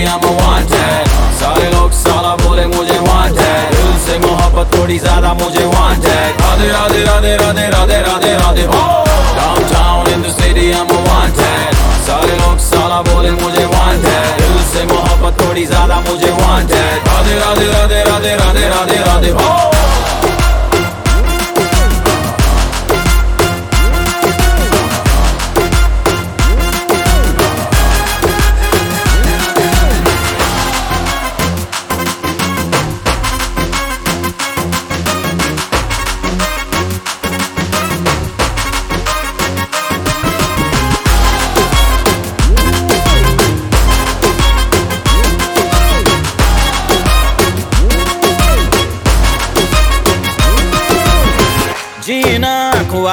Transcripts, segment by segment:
नहीं I'm a wanted सारे लोग साला बोले मुझे wanted दिल से मोहब्बत थोड़ी ज़्यादा मुझे wanted Radhe Radhe Radhe Radhe Radhe Radhe Radhe Downtown in the city I'm a wanted सारे लोग साला बोले मुझे wanted दिल से मोहब्बत थोड़ी ज़्यादा मुझे wanted राधे राधे राधे राधे राधे राधे राधे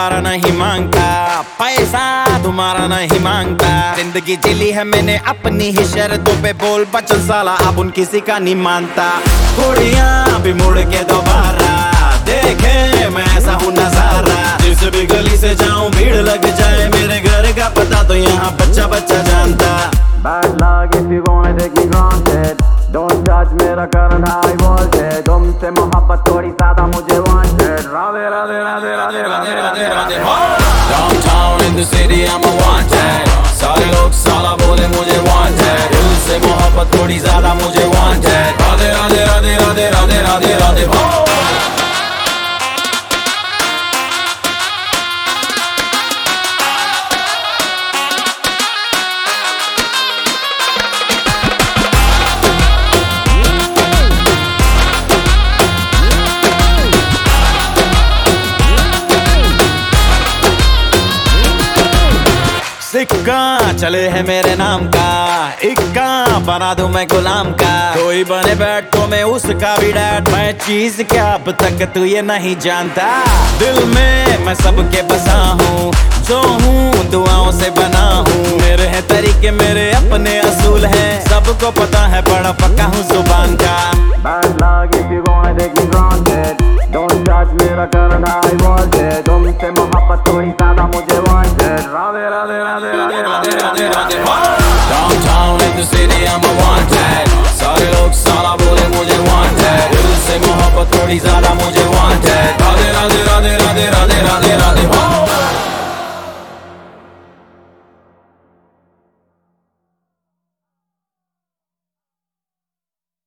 कुआरा नहीं माँगता। पैसा तुम्हारा नहीं माँगता। ज़िंदगी जिली है मैंने अपनी ही शर्तों पे बोल, बचन साला अब उन किसी का नहीं मानता। कुड़ियाँ भी मुड़ के दोबारा। देखे, मैं ऐसा हूँ नज़ारा। जिस भी गली से जाऊँ, भीड़ लग जाए। मेरे घर का पता तो यहाँ बच्चा बच्चा जानता। Bad luck if you wanna take me granted Don't judge मेरा current high voltage तुमसे मोहब्बत थोड़ी ज़्यादा मुझे wanted Radhe Radhe Radhe Radhe. In I am wanted सारे लोग साला बोले मुझे वांटेड दिल से मोहब्बत थोड़ी ज़्यादा मुझे वांटेड राधे राधे राधे राधे राधे राधे राधे सिक्का चले है मेरे नाम का? इक्का बना दूँ मैं गुलाम का? कोई बने बैठ तो मैं उसका भी डैड। मैं चीज़ क्या अब तक तू ये नहीं जानता। दिल में मैं सबके बसा हूँ, जो हूँ दुआओं से बना हूँ। मेरे हैं तरीके, मेरे अपने असूल हैं। सबको पता है बड़ा